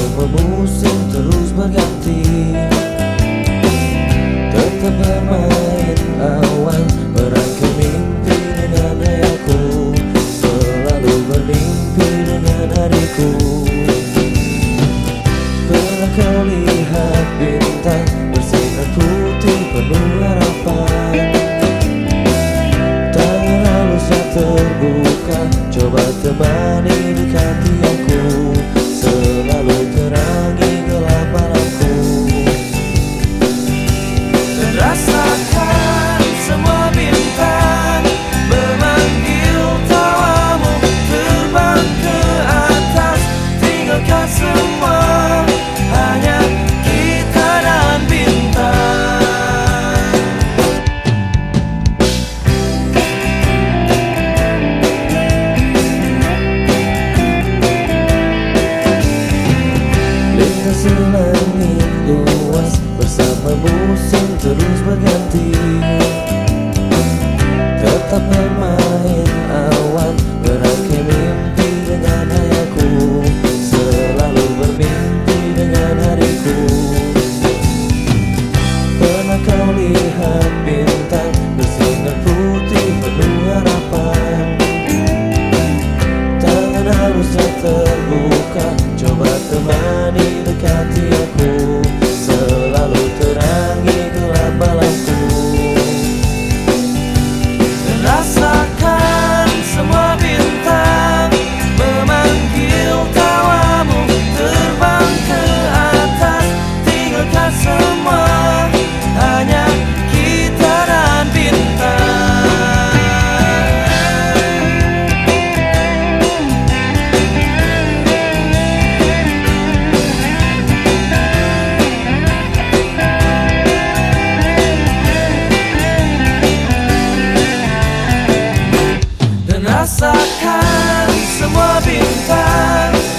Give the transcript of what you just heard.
Semua musim terus berganti. Tetap bermain awan Terus berganti. Tetap bermain Rasakan semua bintang.